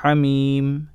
حميم.